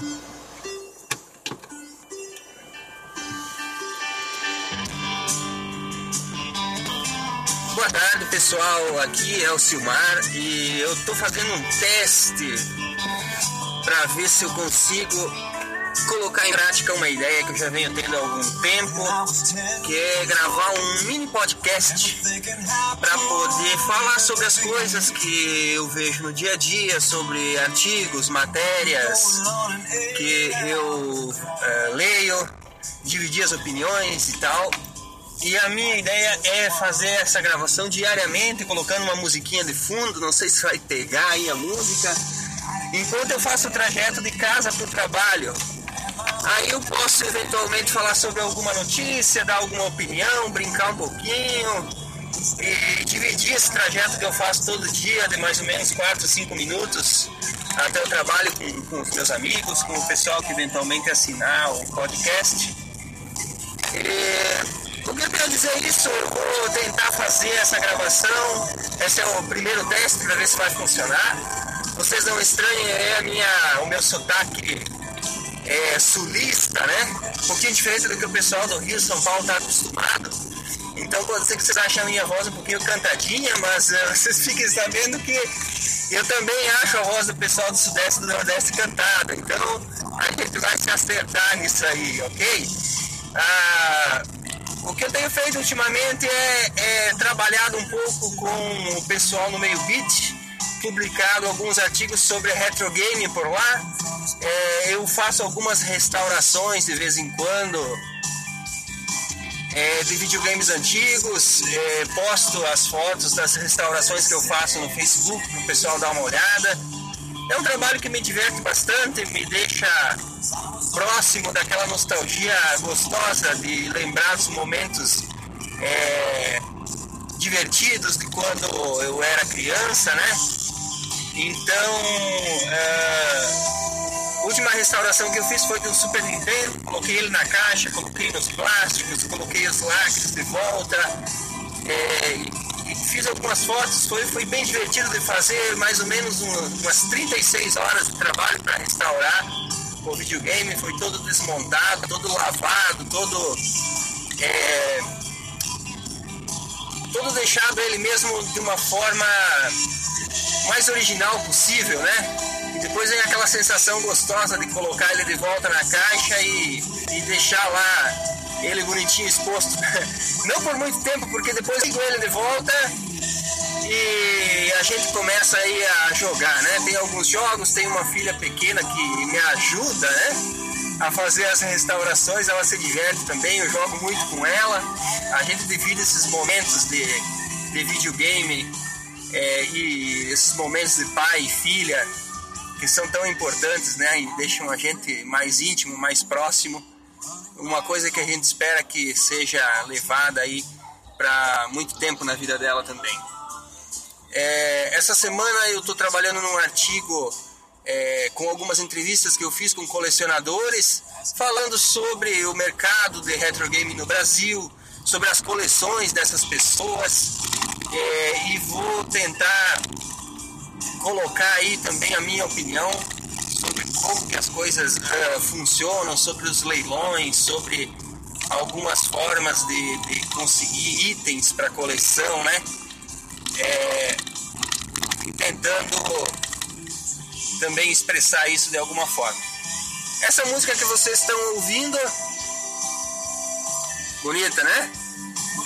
Boa tarde pessoal, aqui é o Silmar e eu tô fazendo um teste para ver se eu consigo colocar em prática uma ideia que eu já venho tendo há algum tempo, que é gravar um mini podcast para poder falar sobre as coisas que eu vejo no dia a dia, sobre artigos, matérias que eu uh, leio, dividir as opiniões e tal. E a minha ideia é fazer essa gravação diariamente, colocando uma musiquinha de fundo, não sei se vai pegar aí a música, enquanto eu faço o trajeto de casa para o trabalho. Aí eu posso eventualmente falar sobre alguma notícia, dar alguma opinião, brincar um pouquinho e dividir esse trajeto que eu faço todo dia de mais ou menos 4, 5 minutos até o trabalho com, com os meus amigos, com o pessoal que eventualmente assinar o podcast. E o que eu quero dizer é isso, eu vou tentar fazer essa gravação. Esse é o primeiro teste para ver se vai funcionar. Vocês não estranhem, é a minha, o meu sotaque é, sulista, né? Um pouquinho diferente do que o pessoal do Rio São Paulo está acostumado. Então pode ser que vocês achem a minha voz um pouquinho cantadinha, mas uh, vocês fiquem sabendo que eu também acho a voz do pessoal do Sudeste e do Nordeste cantada. Então a gente vai se acertar nisso aí, ok? Ah, o que eu tenho feito ultimamente é, é trabalhado um pouco com o pessoal no meio beat, publicado alguns artigos sobre retro game por lá. É, eu faço algumas restaurações de vez em quando é, de videogames antigos, é, posto as fotos das restaurações que eu faço no Facebook para o pessoal dar uma olhada. É um trabalho que me diverte bastante, me deixa próximo daquela nostalgia gostosa de lembrar os momentos é, divertidos de quando eu era criança, né? Então, a última restauração que eu fiz foi do Super Nintendo, coloquei ele na caixa, coloquei nos plásticos, coloquei os lacres de volta, é, e fiz algumas fotos, foi, foi bem divertido de fazer, mais ou menos um, umas 36 horas de trabalho para restaurar o videogame foi todo desmontado, todo lavado, todo. É, todo deixado ele mesmo de uma forma mais original possível, né? Depois vem aquela sensação gostosa de colocar ele de volta na caixa e, e deixar lá ele bonitinho exposto. Não por muito tempo, porque depois eu ele de volta e a gente começa aí a jogar, né? Tem alguns jogos, tem uma filha pequena que me ajuda, né? A fazer as restaurações, ela se diverte também, eu jogo muito com ela. A gente divide esses momentos de, de videogame é, e esses momentos de pai e filha que são tão importantes, né? E deixam a gente mais íntimo, mais próximo. Uma coisa que a gente espera que seja levada aí para muito tempo na vida dela também. É, essa semana eu estou trabalhando num artigo é, com algumas entrevistas que eu fiz com colecionadores, falando sobre o mercado de retro game no Brasil, sobre as coleções dessas pessoas é, e vou tentar colocar aí também a minha opinião sobre como que as coisas uh, funcionam, sobre os leilões, sobre algumas formas de, de conseguir itens para coleção, né? é, tentando também expressar isso de alguma forma. Essa música que vocês estão ouvindo, bonita, né?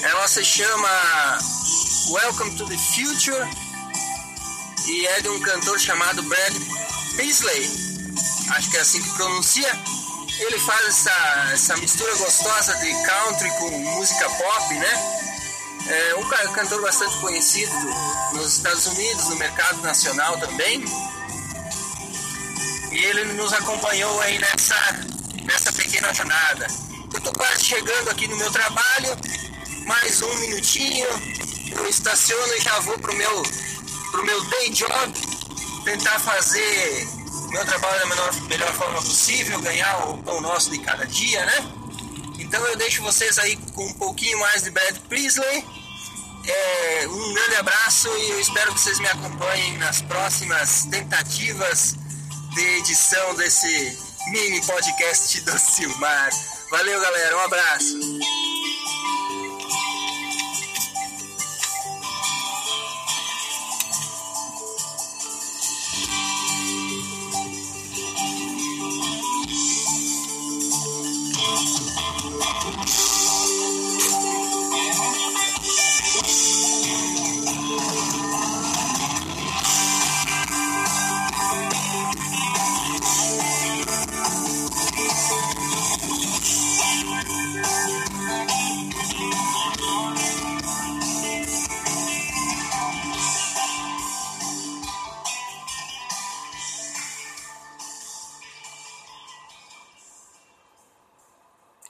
Ela se chama Welcome to the Future e é de um cantor chamado Brad Paisley, acho que é assim que pronuncia. Ele faz essa, essa mistura gostosa de country com música pop, né? É um cantor bastante conhecido nos Estados Unidos, no mercado nacional também. E ele nos acompanhou aí nessa, nessa pequena jornada. Eu estou quase chegando aqui no meu trabalho, mais um minutinho, eu estaciono e já vou pro meu, pro meu day job, tentar fazer meu trabalho da melhor, melhor forma possível, ganhar o pão nosso de cada dia, né? Então eu deixo vocês aí com um pouquinho mais de Brad Priestley. É, um grande abraço e eu espero que vocês me acompanhem nas próximas tentativas de edição desse mini podcast do Silmar. Valeu, galera. Um abraço.